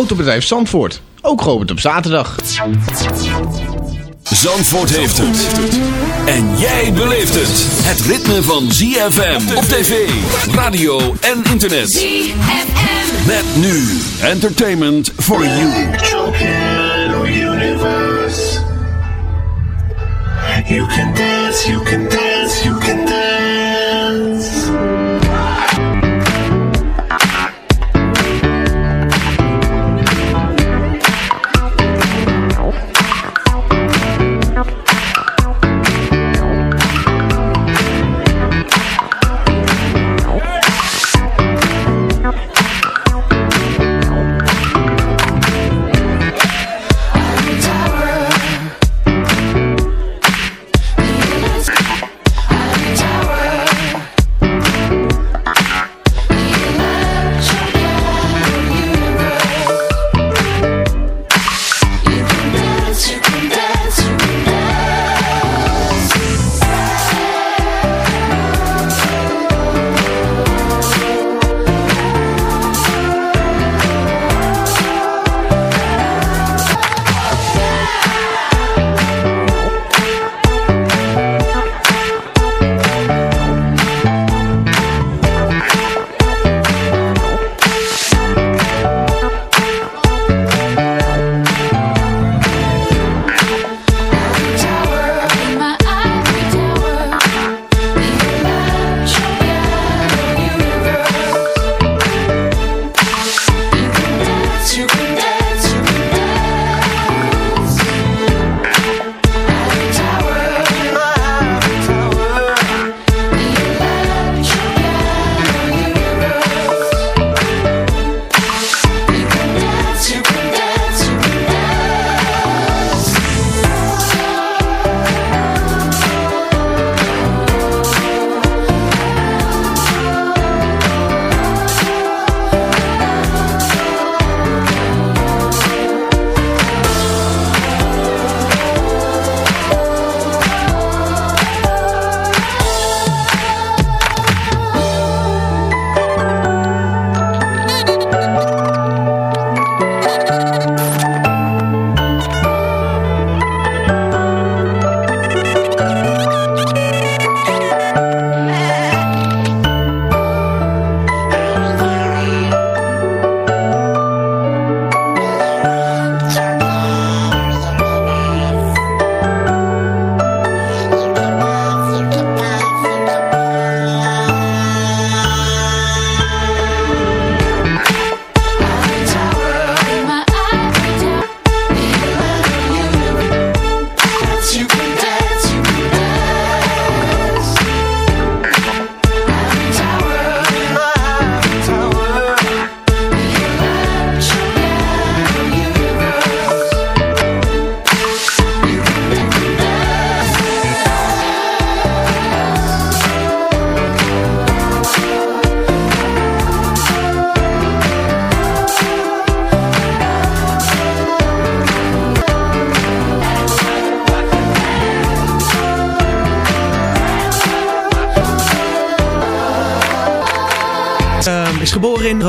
Autobedrijf Zandvoort, ook geopend op zaterdag. Zandvoort heeft het. En jij beleeft het. Het ritme van ZFM op tv, radio en internet. ZFM. Met nu entertainment for you. You can dance, you can dance, you can dance.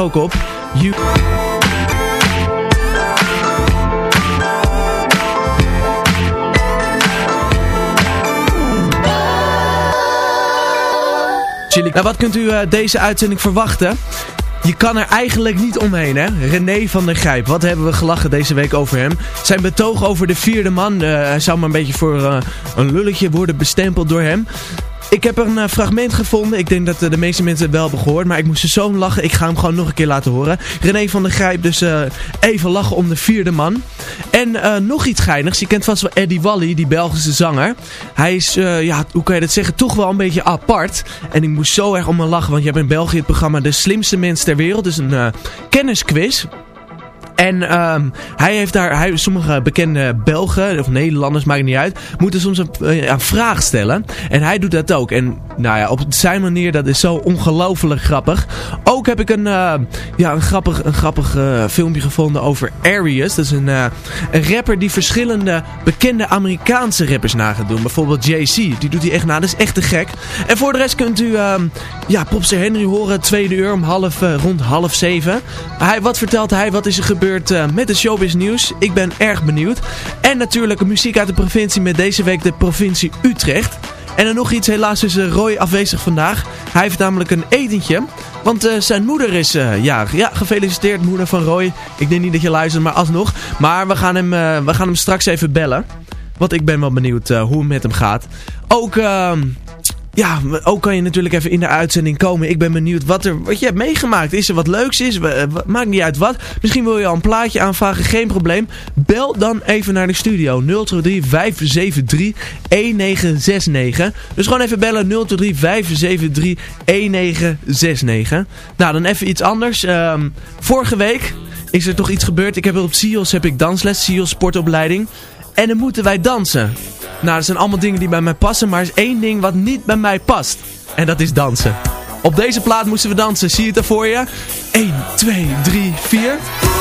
You... Chili. Nou, wat kunt u uh, deze uitzending verwachten? Je kan er eigenlijk niet omheen, hè? René van der Grijp. Wat hebben we gelachen deze week over hem. Zijn betoog over de vierde man. Hij zou maar een beetje voor uh, een lulletje worden bestempeld door hem. Ik heb een uh, fragment gevonden. Ik denk dat uh, de meeste mensen het wel hebben gehoord. Maar ik moest er zo lachen. Ik ga hem gewoon nog een keer laten horen. René van der Grijp dus uh, even lachen om de vierde man. En nog iets geinigs. Je kent vast wel Eddie Wally, die Belgische zanger. Hij is, ja, hoe kan je dat zeggen, toch wel een beetje apart. En ik moest zo erg om me lachen. Want je hebt in België het programma De Slimste Mens ter Wereld. Dus een kennisquiz. En um, hij heeft daar, hij, sommige bekende Belgen of Nederlanders, maakt niet uit, moeten soms een, een, vraag stellen. En hij doet dat ook. En nou ja, op zijn manier, dat is zo ongelooflijk grappig. Ook heb ik een, uh, ja, een grappig, een grappig uh, filmpje gevonden over Arius. Dat is een, rapper die verschillende bekende Amerikaanse rappers na gaat doen. Bijvoorbeeld JC, die doet hij echt na. Dat is echt te gek. En voor de rest kunt u um, ja, Popster Henry horen, tweede uur om half, rond half zeven. Hij, wat vertelt hij? Wat is er gebeurd? Uh, met de showbiz nieuws. Ik ben erg benieuwd. En natuurlijk muziek uit de provincie met deze week de provincie Utrecht. En dan nog iets, helaas is Roy afwezig vandaag. Hij heeft namelijk een etentje. Want uh, zijn moeder is uh. Ja, gefeliciteerd moeder van Roy. Ik denk niet dat je luistert, maar alsnog. Maar we gaan hem, we gaan hem straks even bellen. Want ik ben wel benieuwd hoe het met hem gaat. Ook... Ehm, ja, ook kan je natuurlijk even in de uitzending komen. Ik ben benieuwd wat, er, wat je hebt meegemaakt. Is er wat leuks is? Maakt niet uit wat. Misschien wil je al een plaatje aanvragen. Geen probleem. Bel dan even naar de studio. 023 573 1969. Dus gewoon even bellen. 023 573 1969. Nou, dan even iets anders. Um, vorige week is er toch iets gebeurd. Ik heb op SIOS heb ik dansles. SIOS sportopleiding. En dan moeten wij dansen. Nou, dat zijn allemaal dingen die bij mij passen, maar er is één ding wat niet bij mij past. En dat is dansen. Op deze plaat moesten we dansen. Zie je het er voor je? 1, 2, 3, 4...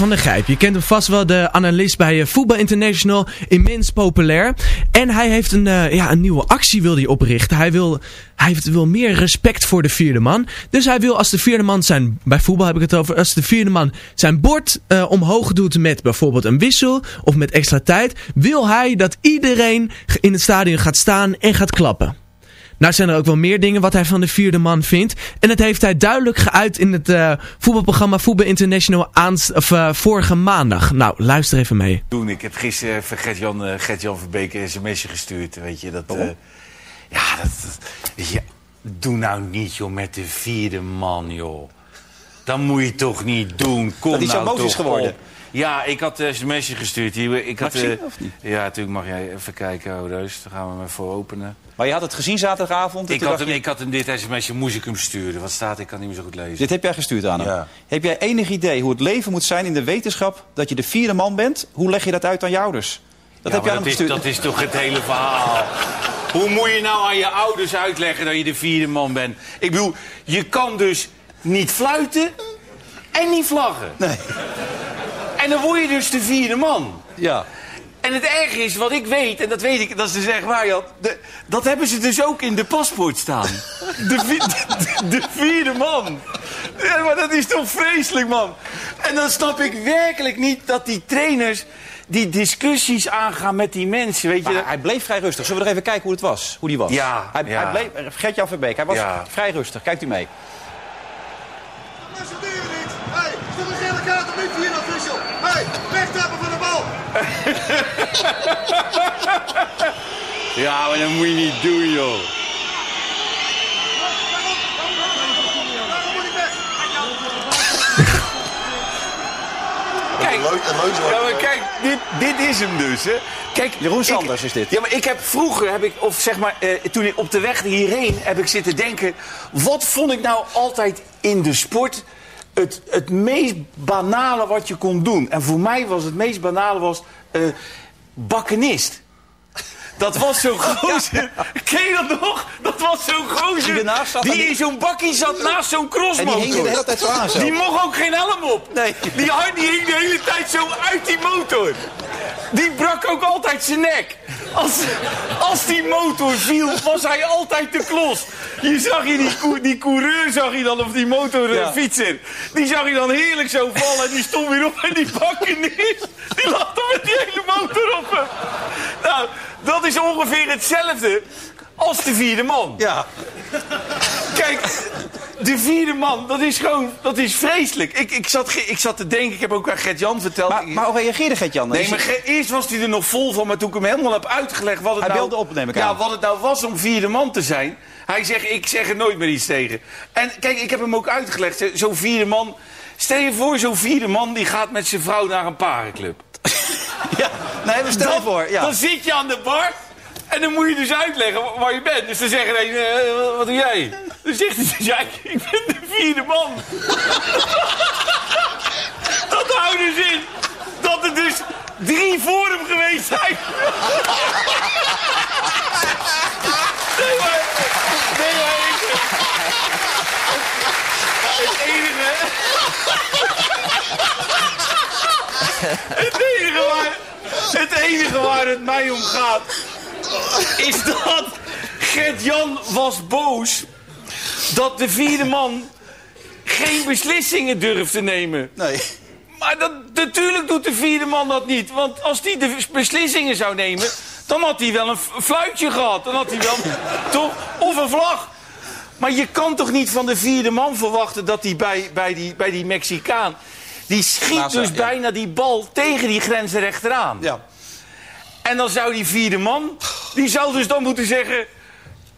Van der Gijp, je kent hem vast wel, de analist bij eh, Voetbal International, immens populair. En hij heeft een, eh, ja, een nieuwe actie wil hij oprichten. Hij wil, hij heeft, wil meer respect voor de vierde man. Dus hij wil als de vierde man zijn, bij voetbal heb ik het over, als de vierde man zijn bord eh, omhoog doet met bijvoorbeeld een wissel of met extra tijd, wil hij dat iedereen in het stadion gaat staan en gaat klappen. Nou zijn er ook wel meer dingen wat hij van de vierde man vindt. En dat heeft hij duidelijk geuit in het eh, voetbalprogramma Voetbal International of, eh, vorige maandag. Nou, luister even mee. doen. Ik heb gisteren even Gert-Jan uh, Gert Verbeek een sms'je gestuurd. Weet je, dat... eh, ja, dat... dat- Weet je, doe nou niet, joh, met de vierde man, joh. Dat moet je toch niet doen. Kom Dat zo nou boos is geworden. op. Ja, ik had een sms'je gestuurd. Hier, ik had, ik zien, eh, of niet? Ja, natuurlijk mag jij even kijken, oh. Dan gaan we hem even openen. Maar je had het gezien zaterdagavond. Ik had, hem, je, ik had hem dit sms'je, moest ik hem sturen. Wat staat, ik kan niet meer zo goed lezen. Dit heb jij gestuurd aan hem. Ja. Heb jij enig idee hoe het leven moet zijn in de wetenschap dat je de vierde man bent? Hoe leg je dat uit aan je ouders? Dat Ja, heb jij hem dat, is, gestuurd. dat is toch het hele verhaal. Hoe moet je nou aan je ouders uitleggen dat je de vierde man bent? Ik bedoel, je kan dus niet fluiten en niet vlaggen. Nee. En dan word je dus de vierde man. Ja. En het erge is, wat ik weet, en dat weet ik, dat is dus echt waar, Jan. De, dat hebben ze dus ook in de paspoort staan. De, vi- de, de vierde man. Ja, maar dat is toch vreselijk, man. En dan snap ik werkelijk niet dat die trainers die discussies aangaan met die mensen, weet je. Maar hij bleef vrij rustig. Zullen we er even kijken hoe het was? Hoe die was? Ja, Hij, ja. hij bleef... Gert-Jan Verbeek, hij was Ja. vrij rustig. Kijkt u mee. Accepteren niet! Hé, hey, is toch een gele kaart of niet hier official? Hé, hey, wegtrappen van de bal! Ja, maar dat moet je niet doen, joh. Kijk, ja, maar kijk dit, dit is hem dus, hè. Kijk, Jeroen ik- Sanders is dit. Ja, maar ik heb vroeger, heb ik, of zeg maar, eh, toen ik op de weg hierheen heb ik zitten denken... wat vond ik nou altijd in de sport het, het meest banale wat je kon doen? En voor mij was het meest banale was eh bakkenist. Dat was zo'n gozer. Ken je dat nog? Dat was zo'n gozer. Die in zo'n bakkie zat naast zo'n crossmotor. En die hing de hele tijd zo aan, zo. Die mocht ook geen helm op. Nee. Die, die hing de hele tijd zo uit die motor. Die brak ook altijd zijn nek. Als, als die motor viel, was hij altijd de klos. Je zag je die, cou- die coureur, zag je dan, of die motorfietser. Die zag je dan heerlijk zo vallen. En die stond weer op en die bakken is. Die lag dan met die hele motor op hem. Nou, dat is ongeveer hetzelfde als de vierde man. Ja. Kijk, de vierde man, dat is gewoon, dat is vreselijk. Ik, ik, zat, ik zat te denken, ik heb ook aan Gert-Jan verteld. Maar, maar hoe reageerde Gert-Jan? Nee, maar ge- eerst was hij er nog vol van, maar toen ik hem helemaal heb uitgelegd wat het, Hij nou, belde op, neem ik ja, aan. wat het nou was om vierde man te zijn. Hij zegt, ik zeg er nooit meer iets tegen. En kijk, ik heb hem ook uitgelegd, zo'n vierde man... Stel je voor, zo'n vierde man die gaat met zijn vrouw naar een parenclub. Ja, nee, maar stel je voor. Ja. Dan zit je aan de bar en dan moet je dus uitleggen wa- waar je bent. Dus dan zeggen ze, eh, wat doe jij? Dan zegt hij, dus, ik ben de vierde man. dat houdt dus in dat er dus drie voor hem geweest zijn. nee, maar... Nee, maar. Het enige... Het enige waar, het enige waar het mij om gaat, is dat Gert-Jan was boos dat de vierde man geen beslissingen durft te nemen. Nee. Maar dat, natuurlijk doet de vierde man dat niet. Want als hij de beslissingen zou nemen, dan had hij wel een fluitje gehad. Dan had hij wel, toch? Of een vlag. Maar je kan toch niet van de vierde man verwachten dat hij bij, bij, die, bij die Mexicaan... Die schiet dus ja. bijna die bal tegen die grenzen rechteraan. Ja. En dan zou die vierde man, die zou dus dan moeten zeggen...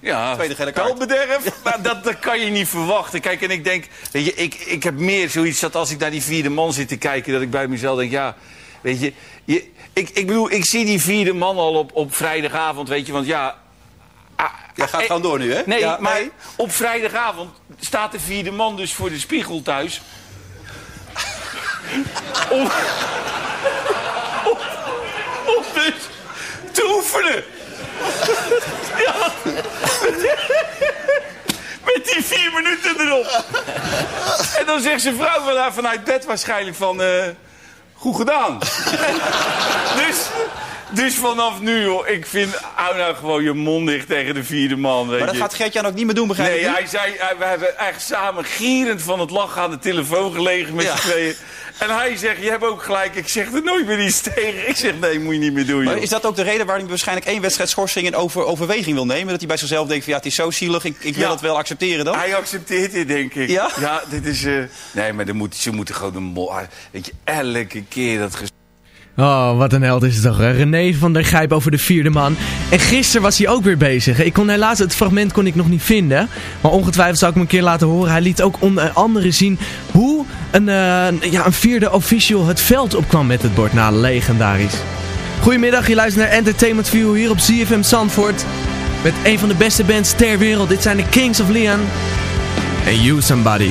Ja, spelbederf. Maar dat, dat kan je niet verwachten. Kijk, en ik denk, weet je, ik, ik heb meer zoiets dat als ik naar die vierde man zit te kijken... dat ik bij mezelf denk, ja, weet je... je ik, ik bedoel, ik zie die vierde man al op, op vrijdagavond, weet je, want ja... ah, Jij gaat eh, gewoon door nu, hè? Nee, Ja, maar nee. op vrijdagavond staat de vierde man dus voor de spiegel thuis. om, om, om dus te oefenen. ja. Met die vier minuten erop. en dan zegt zijn vrouw van haar vanuit bed waarschijnlijk van... eh, goed gedaan. dus, dus vanaf nu, hoor, ik vind... hou nou gewoon je mond dicht tegen de vierde man, weet Maar dat je. gaat Gert-Jan ook niet meer doen, begrijp Nee, ik nu? hij zei, hij- we hebben echt samen gierend van het lachen aan de telefoon gelegen met Ja. z'n tweeën. En hij zegt, je hebt ook gelijk, ik zeg er nooit meer iets tegen. Ik zeg, nee, moet je niet meer doen, Maar joh. is dat ook de reden waarom hij waarschijnlijk één wedstrijd schorsing in over, overweging wil nemen? Dat hij bij zichzelf denkt van ja, het is zo zielig, ik, ik wil Ja. het wel accepteren dan? Hij accepteert dit, denk ik. Ja? Ja, dit is... eh, nee, maar dan moet, ze moeten gewoon een mol... Weet je, elke keer dat... ges- Oh, wat een held is het toch. Hè? René van der Gijp over de vierde man. En gisteren was hij ook weer bezig. Ik kon helaas, het fragment kon ik nog niet vinden. Maar ongetwijfeld zou ik hem een keer laten horen. Hij liet ook onder andere zien hoe een, eh, ja, een vierde official het veld opkwam met het bord. Nou, legendarisch. Goedemiddag, je luistert naar Entertainment View hier op ZFM Zandvoort. Met een van de beste bands ter wereld. Dit zijn de Kings of Leon. En You Somebody.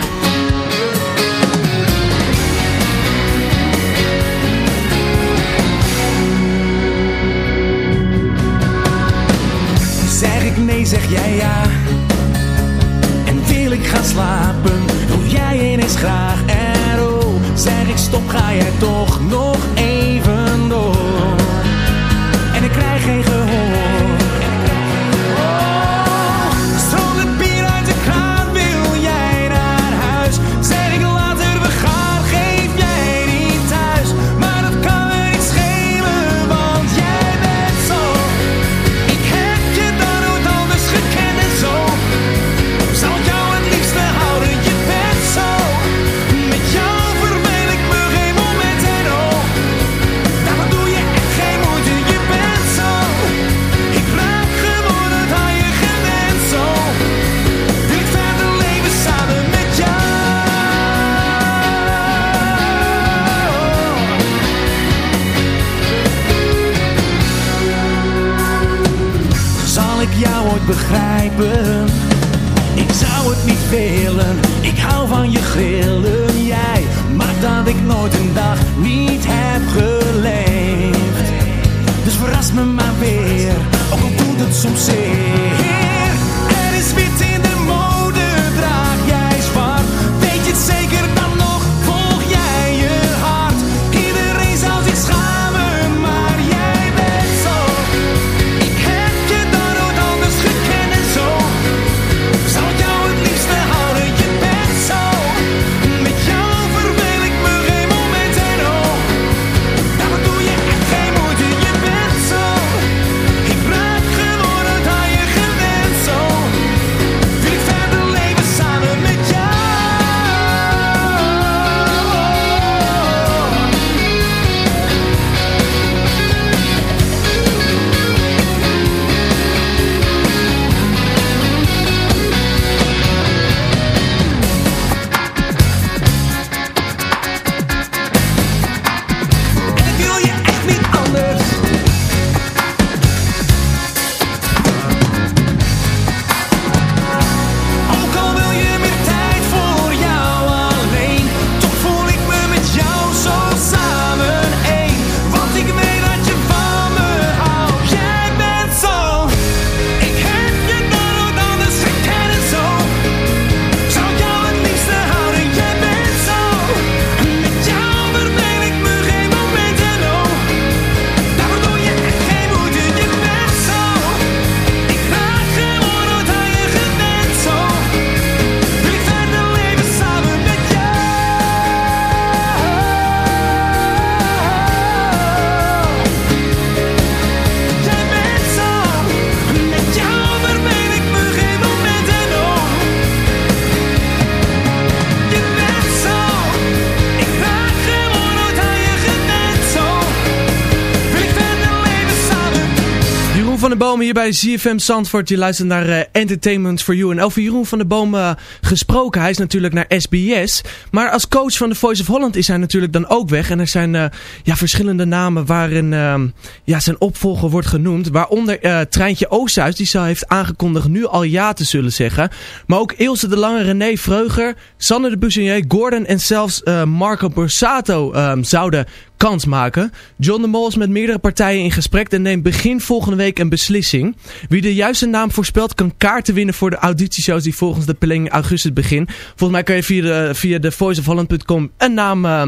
Bij ZFM Zandvoort. Je luistert naar eh, Entertainment for You. En over Jeroen van der Boom eh, gesproken. Hij is natuurlijk naar SBS. Maar als coach van de Voice of Holland is hij natuurlijk dan ook weg. En er zijn eh, ja, verschillende namen waarin eh, ja, zijn opvolger wordt genoemd. Waaronder Treintje Oosthuis. Die zo heeft aangekondigd nu al ja te zullen zeggen. Maar ook Ilse de Lange, René Vreuger, Sander de Bussinier, Gordon en zelfs Marco Borsato eh, zouden kans maken. John de Mol is met meerdere partijen in gesprek en neemt begin volgende week een beslissing. Wie de juiste naam voorspelt kan kaarten winnen voor de auditieshows die volgens de planning in augustus begin. Volgens mij kan je via de, via de voiceofholland.com een naam, eh,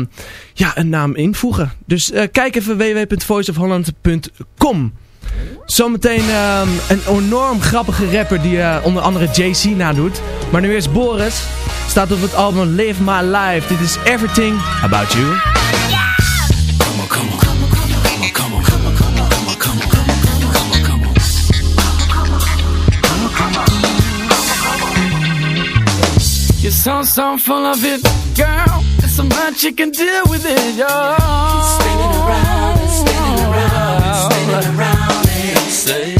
ja, een naam invoegen. Dus eh, kijk even www.voiceofholland.com. Zometeen ehm, een enorm grappige rapper die onder andere JC nadoet. Maar nu eerst Boris. Staat op het album Live My Life. Dit is Everything About You. You're so, so full of it, girl. There's so much you can do with it, yo. Spinning around and spinning around and spinning around and say,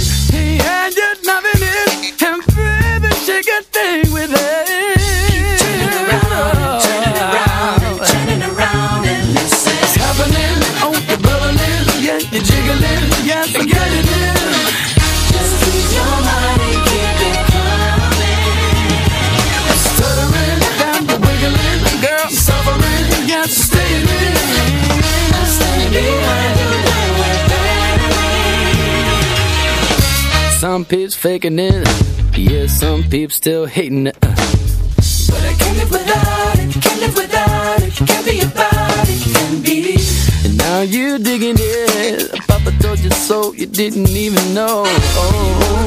yeah, you're loving it, and baby, shake a thing with it. Turning around, turning around, turning around, some peeps faking it. Yeah, some peeps still hating it. But I can't live without it, can't live without it, can't be about it, can't be. And now you're digging it. Papa told you so, you didn't even know. Oh.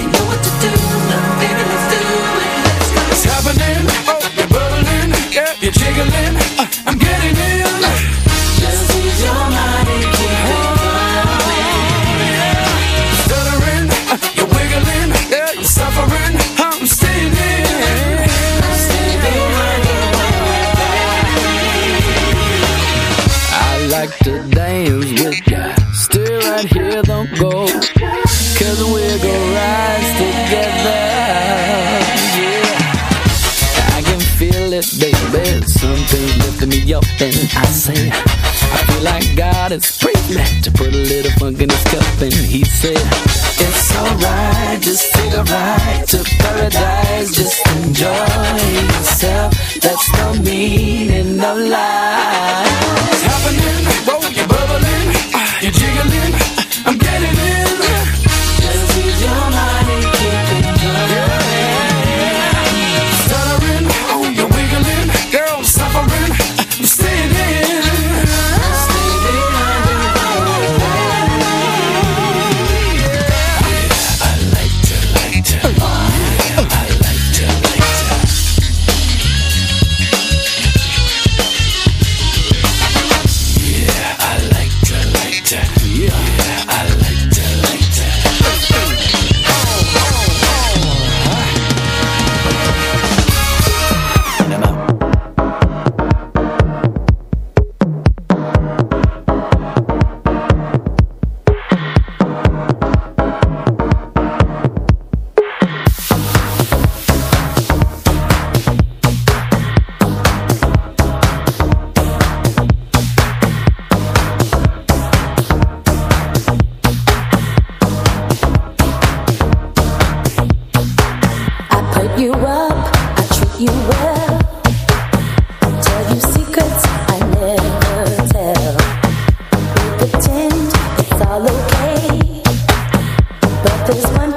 You know what to do, baby, let's do it. Let's go. It's happening, oh, you're bubbling, yeah, you're jiggling. Uh, I'm getting in. Like to dance with ya. Stay right here, don't go. Cause we're gonna rise together. Yeah. I can feel it, baby. Something's lifting me up, and I say, I feel like God is free to put a little funk in his cup, and he said, It's alright, just take a ride to paradise, just enjoy yourself. That's the meaning of life. There's one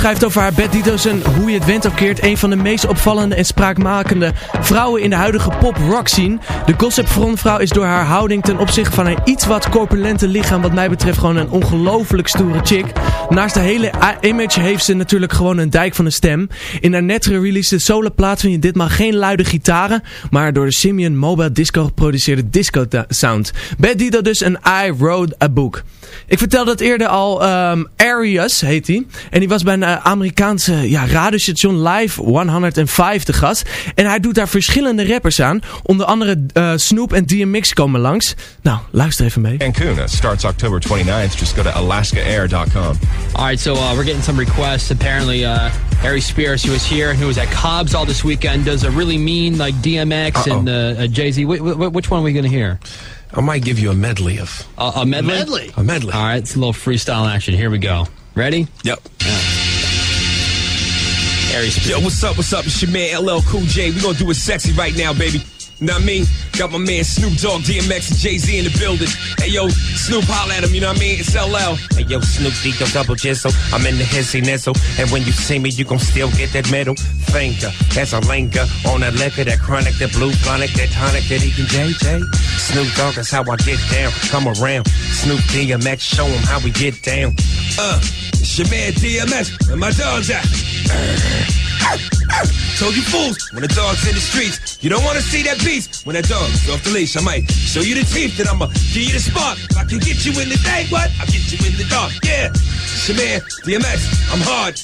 schrijft over haar Bad Dito's en hoe je het went of keert. Een van de meest opvallende en spraakmakende vrouwen in de huidige pop-rock scene. De gossip frontvrouw is door haar houding ten opzichte van haar iets wat corpulente lichaam wat mij betreft gewoon een ongelooflijk stoere chick. Naast de hele image heeft ze natuurlijk gewoon een dijk van een stem. In haar net gereleased soloplaat vind je ditmaal geen luide gitaren, maar door de Simeon Mobile Disco geproduceerde disco sound. Bad Dito dus en I Wrote a Book. Ik vertelde het eerder al, ehm Arias heet hij. En die was bij een eh, Amerikaanse ja, radiostation Live 105 te gast. En hij doet daar verschillende rappers aan. Onder andere eh, Snoop en DMX komen langs. Nou, luister even mee. Cancun uh, starts October 29th. Just go to alaskaair.com. All right, so uh, we're getting some requests. Apparently, uh, Harry Spears, who was here, who was at Cobb's all this weekend, does a really mean like DMX and uh, uh, Jay Z. Wh- wh- which one are we going to hear? I might give you a medley of. Uh, a medley. medley? A medley. All right, it's a little freestyle action. Here we go. Ready? Yep. Harry Spears. Yo, what's up? What's up? It's your man LL Cool J. We gonna do it sexy right now, baby. Know what I mean? Got my man Snoop Dogg, DMX, and Jay Z in the building. Hey yo, Snoop, holla at him. You know what I mean? It's LL. Hey, yo, Snoop Dico double jizzle. I'm in the hissy nizzle. And when you see me, you gon' still get that middle finger. That's a linger on that liquor, that chronic, that blue chronic, that tonic, that even JJ. Snoop Dogg is how I get down. Come around. Snoop DMX, show 'em how we get down. Uh, it's your man DMX. Where my dogs at? Told you fools, when the dog's in the streets, you don't wanna see that beast. When that dog's off the leash, I might show you the teeth, then I'ma give you the spark. I can get you in the day, what? I'll get you in the dark, yeah. It's your man, DMX, I'm hard.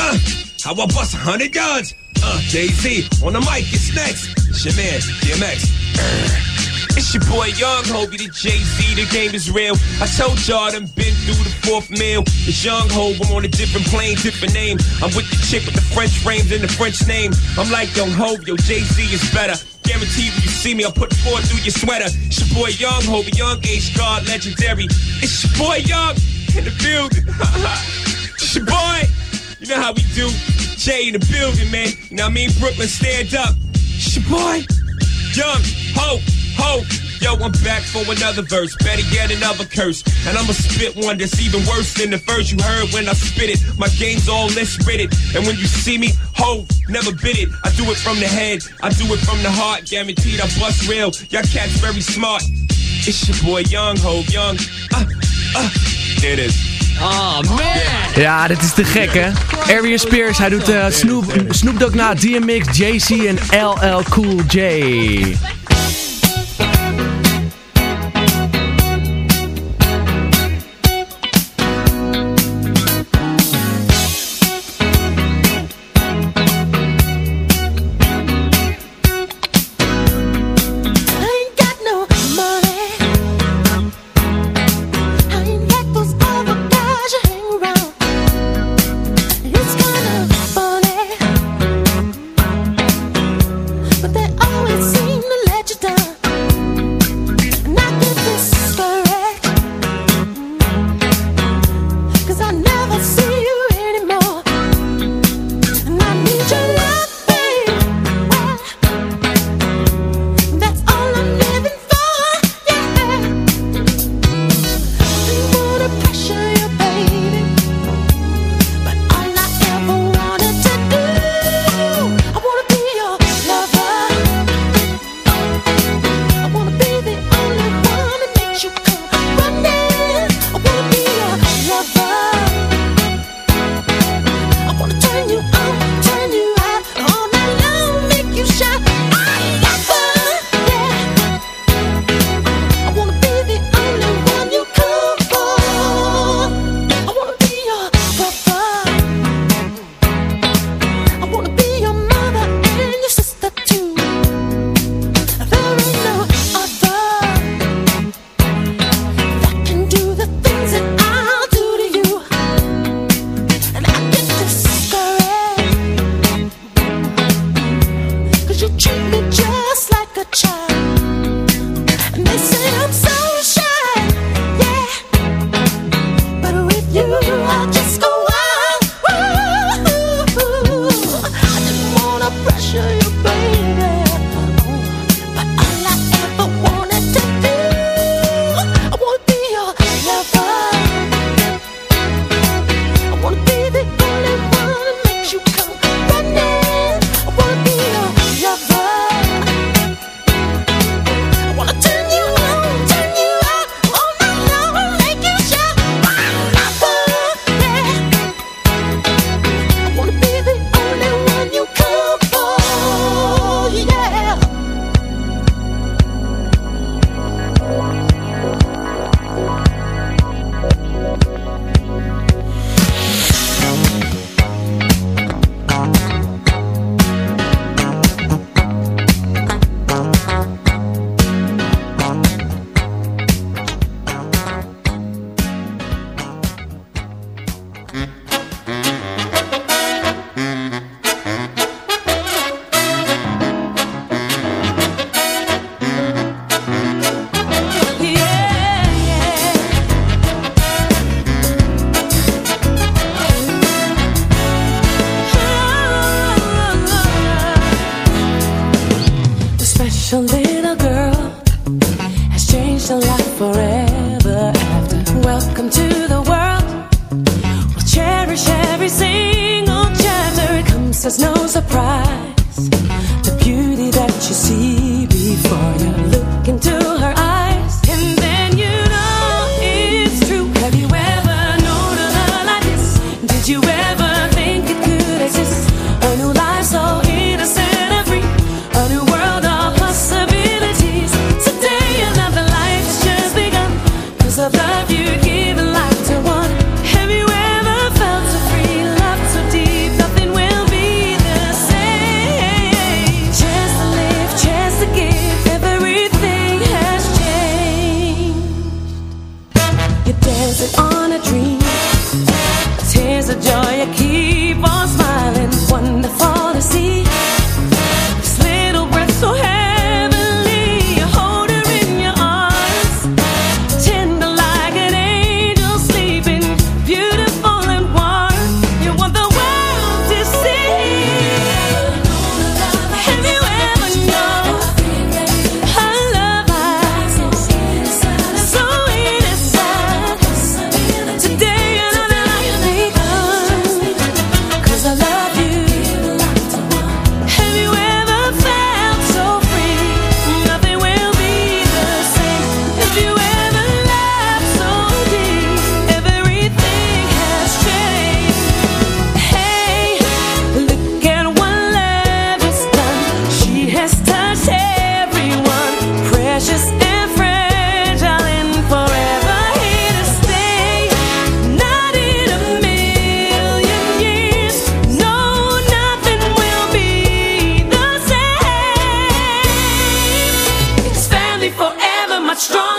Uh, how I bust a hundred yards? Uh, Jay-Z, on the mic, it's next. It's your man, DMX. It's your boy Young Hobie, the Jay-Z, the game is real. I told y'all done been through the fourth meal. It's Young Hov, I'm on a different plane, different name. I'm with the chick with the French frames and the French name. I'm like Young Hov, yo, Jay-Z is better. Guaranteed when you see me, I'll put four through your sweater. It's your boy Young Hov, Young Age God, legendary. It's your boy Young in the building. it's your boy. You know how we do. Jay in the building, man. You know what I mean? Brooklyn, stand up. It's your boy. Young, ho, ho. Yo, I'm back for another verse. Better yet, another curse. And I'ma spit one that's even worse than the first you heard when I spit it. My game's all less written. And when you see me, ho, never bit it. I do it from the head, I do it from the heart. Guaranteed I bust real. Y'all cats very smart. It's your boy Young Ho, Young. Uh, uh, there it is. Oh man! Ja, dit is te gek hè. Arias Spears, hij doet eh, Snoop, Snoop Dogg na, DMX, JC en LL Cool J.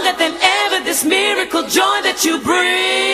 stronger than ever. This miracle joy that you bring.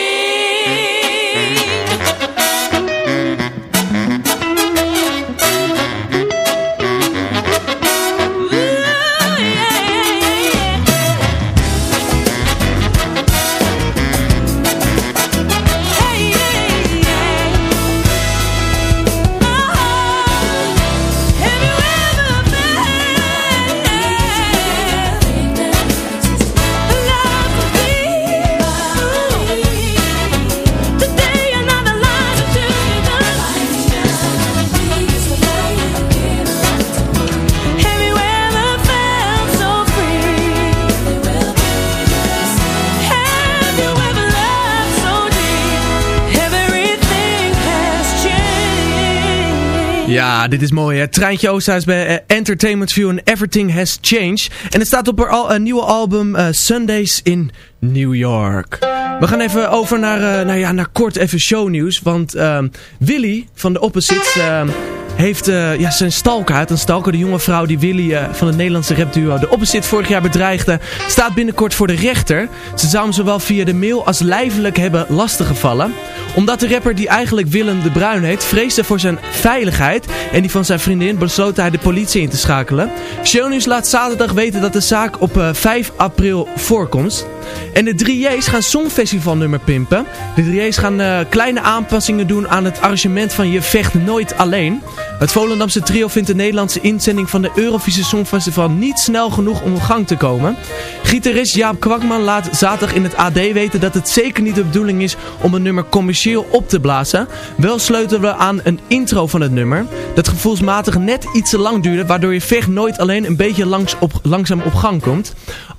Ja, dit is mooi hè. Treintje Oosthuis bij eh, Entertainment View en Everything Has Changed. En het staat op haar al, een nieuwe album eh, Sundays in New York. We gaan even over naar, eh, nou ja, naar kort even shownieuws. Want ehm, Willy van de Opposites ehm, heeft eh, ja, zijn stalker. Een stalker, de jonge vrouw die Willy eh, van het Nederlandse rapduo de Opposite vorig jaar bedreigde, staat binnenkort voor de rechter. Ze zou hem zowel via de mail als lijfelijk hebben lastiggevallen. Omdat de rapper die eigenlijk Willem de Bruin heet, vreesde voor zijn veiligheid en die van zijn vriendin, besloot hij de politie in te schakelen. Shownieuws laat zaterdag weten dat de zaak op eh, 5 april voorkomt. En de 3J's gaan Songfestivalnummer pimpen. De 3J's gaan eh, kleine aanpassingen doen aan het arrangement van Je Vecht Nooit Alleen. Het Volendamse trio vindt de Nederlandse inzending van de Eurovisie Songfestival niet snel genoeg om op gang te komen. Gitarist Jaap Kwakman laat zaterdag in het AD weten dat het zeker niet de bedoeling is om een nummer commercieel op te blazen. Wel sleutelen we aan een intro van het nummer, dat gevoelsmatig net iets te lang duurde, waardoor Je Vecht Nooit Alleen een beetje langs op, langzaam op gang komt.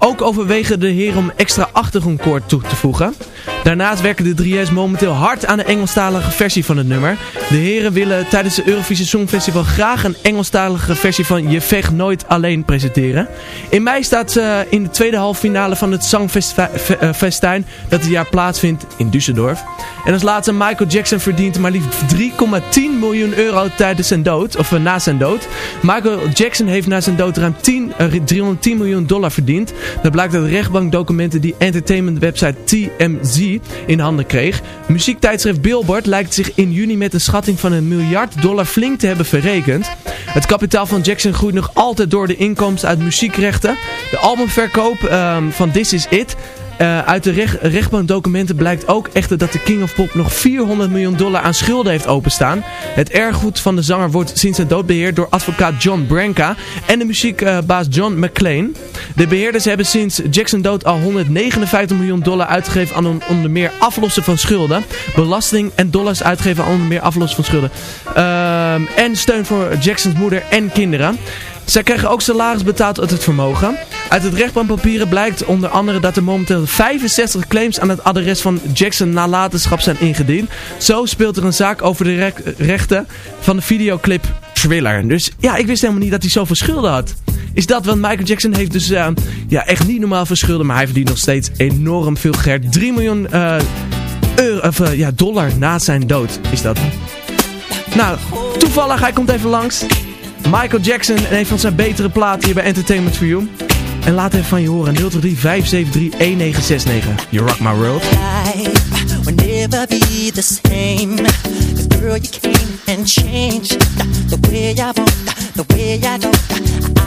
Ook overwegen de heren om extra achtergrondkoord toe te voegen. Daarnaast werken de 3J's momenteel hard aan de Engelstalige versie van het nummer. De heren willen tijdens de Eurovisie Songfestival graag een Engelstalige versie van Je Vecht Nooit Alleen presenteren. In mei staat ze in de tweede halve finale van het Zangfestijn dat dit jaar plaatsvindt in Düsseldorf. En als laatste Michael Jackson verdient maar liefst 3,10 miljoen euro tijdens zijn dood, of eh, na zijn dood. Michael Jackson heeft na zijn dood ruim 10, eh, 310 miljoen dollar verdiend. Dat blijkt uit rechtbankdocumenten die entertainment website TMZ in handen kreeg. Muziektijdschrift Billboard lijkt zich in juni met een schatting van een miljard dollar flink te hebben verrekend. Het kapitaal van Jackson groeit nog altijd door de inkomsten uit muziekrechten. De albumverkoop ehm, van This Is It Eh, uit de rech rechtbankdocumenten blijkt ook echter dat de King of Pop nog 400 miljoen dollar aan schulden heeft openstaan. Het erfgoed van de zanger wordt sinds zijn dood beheerd door advocaat John Branca en de muziekbaas John McClane. De beheerders hebben sinds Jackson dood al 159 miljoen dollar uitgegeven aan on- onder meer aflossen van schulden, belasting en dollars uitgegeven aan onder meer aflossen van schulden. Ehm, en steun voor Jacksons moeder en kinderen. Zij krijgen ook salaris betaald uit het vermogen. Uit het rechtbankpapieren blijkt onder andere dat er momenteel 65 claims aan het adres van Jackson nalatenschap zijn ingediend. Zo speelt er een zaak over de rechten van de videoclip Thriller. Dus ja, ik wist helemaal niet dat hij zoveel schulden had. Is dat, want Michael Jackson heeft dus eh, ja, echt niet normaal veel schulden, maar hij verdient nog steeds enorm veel geld. 3 miljoen eh, euro, of, eh, ja, dollar na zijn dood is dat. Nou, toevallig, hij komt even langs. Michael Jackson en een van zijn betere platen hier bij Entertainment for You. En laat even van je horen. 023 573 1969. You rock my world. the girl, you came and changed the way I walk, the way I talk.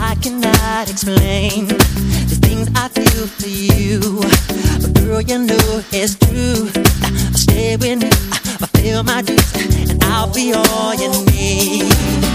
I cannot explain the things I feel for you. But girl, you know it's true. I'll stay with you, I'll feel my dues, and I'll be all you need.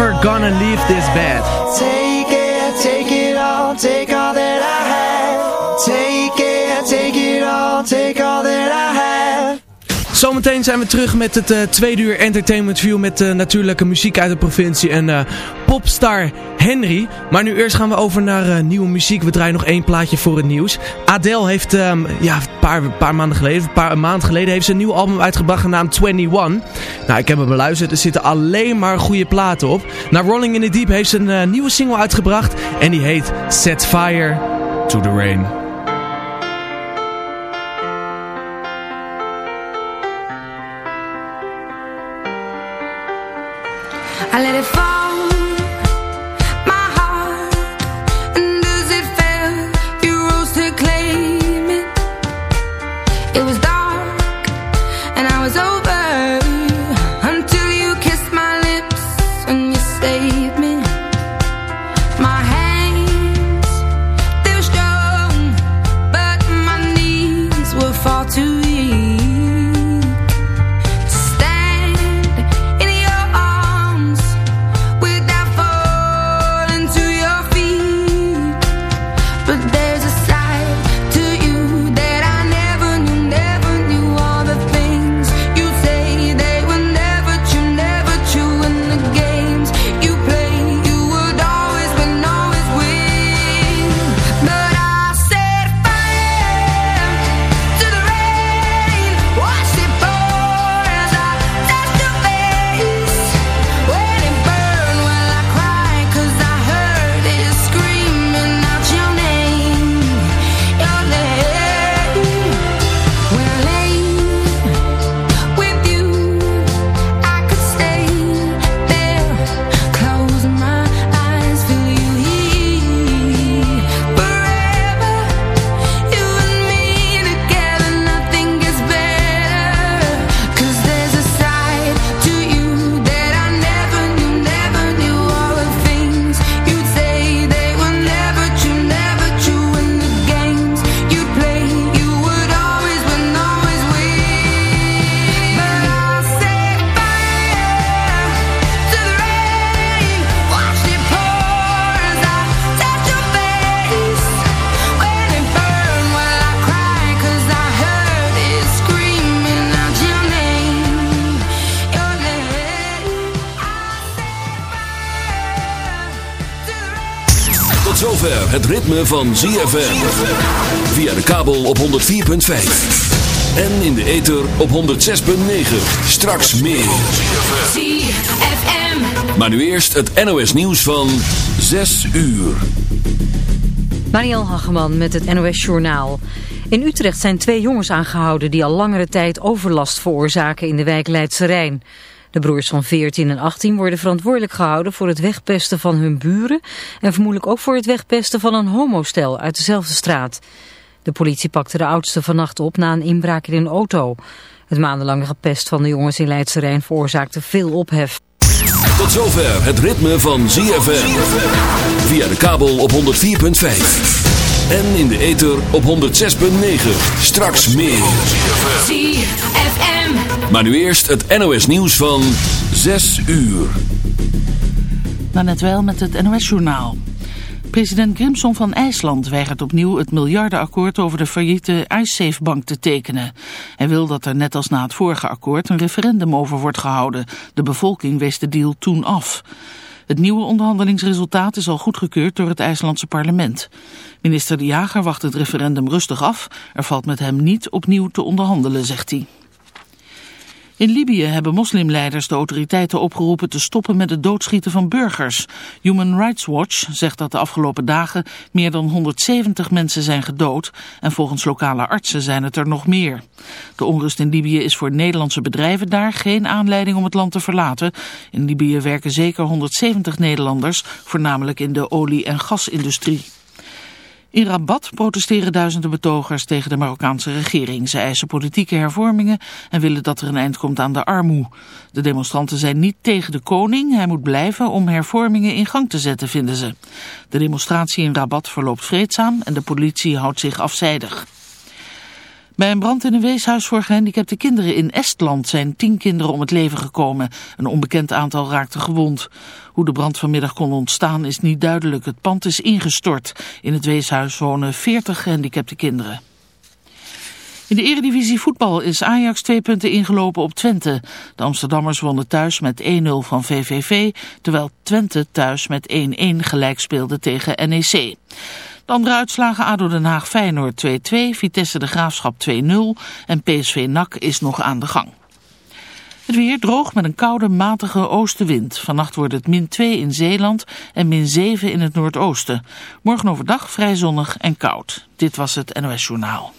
Never Gonna Leave This Bed. Zometeen zijn we terug met het eh, tweede uur Entertainment View met uh, natuurlijke muziek uit de provincie en eh, popstar Henry. Maar nu eerst gaan we over naar nieuwe muziek. We draaien nog één plaatje voor het nieuws. Adele heeft ehm, ja, een paar, paar maanden geleden, een paar maanden geleden heeft ze een nieuw album uitgebracht genaamd 21. Nou, ik heb hem beluisterd. Er zitten alleen maar goede platen op. Na Rolling in the Deep heeft ze een nieuwe single uitgebracht en die heet Set Fire to the Rain. Ritme van ZFM. Via de kabel op 104.5. En in de ether op 106.9. Straks meer. ZFM. Maar nu eerst het NOS nieuws van 6 uur. Mariel Hageman met het NOS Journaal. In Utrecht zijn twee jongens aangehouden die al langere tijd overlast veroorzaken in de wijk Leidse Rijn. De broers van 14 en 18 worden verantwoordelijk gehouden voor het wegpesten van hun buren en vermoedelijk ook voor het wegpesten van een homostel uit dezelfde straat. De politie pakte de oudste vannacht op na een inbraak in een auto. Het maandenlange gepest van de jongens in Leidse veroorzaakte veel ophef. Tot zover het ritme van ZFM. Via de kabel op 104.5. En in de ether op 106.9. Straks meer. ZFM. Maar nu eerst het NOS nieuws van 6 uur. Maar net wel met het NOS-journaal. President Grimson van IJsland weigert opnieuw het miljardenakkoord over de failliete IceSafe-bank te tekenen. Hij wil dat er net als na het vorige akkoord een referendum over wordt gehouden. De bevolking wees de deal toen af. Het nieuwe onderhandelingsresultaat is al goedgekeurd door het IJslandse parlement. Minister De Jager wacht het referendum rustig af. Er valt met hem niet opnieuw te onderhandelen, zegt hij. In Libië hebben moslimleiders de autoriteiten opgeroepen te stoppen met het doodschieten van burgers. Human Rights Watch zegt dat de afgelopen dagen meer dan 170 mensen zijn gedood en volgens lokale artsen zijn het er nog meer. De onrust in Libië is voor Nederlandse bedrijven daar geen aanleiding om het land te verlaten. In Libië werken zeker 170 Nederlanders, voornamelijk in de olie- en gasindustrie. In Rabat protesteren duizenden betogers tegen de Marokkaanse regering. Ze eisen politieke hervormingen en willen dat er een eind komt aan de armoe. De demonstranten zijn niet tegen de koning. Hij moet blijven om hervormingen in gang te zetten, vinden ze. De demonstratie in Rabat verloopt vreedzaam en de politie houdt zich afzijdig. Bij een brand in een weeshuis voor gehandicapte kinderen in Estland zijn tien kinderen om het leven gekomen. Een onbekend aantal raakte gewond. Hoe de brand vanmiddag kon ontstaan is niet duidelijk. Het pand is ingestort. In het weeshuis wonen 40 gehandicapte kinderen. In de eredivisie voetbal is Ajax twee punten ingelopen op Twente. De Amsterdammers wonnen thuis met 1-0 van VVV, terwijl Twente thuis met 1-1 gelijk speelde tegen NEC. De andere uitslagen ADO Den Haag Feyenoord 2-2, Vitesse de Graafschap 2-0 en PSV NAC is nog aan de gang. Het weer droog met een koude, matige oostenwind. Vannacht wordt het min 2 in Zeeland en min 7 in het noordoosten. Morgen overdag vrij zonnig en koud. Dit was het NOS Journaal.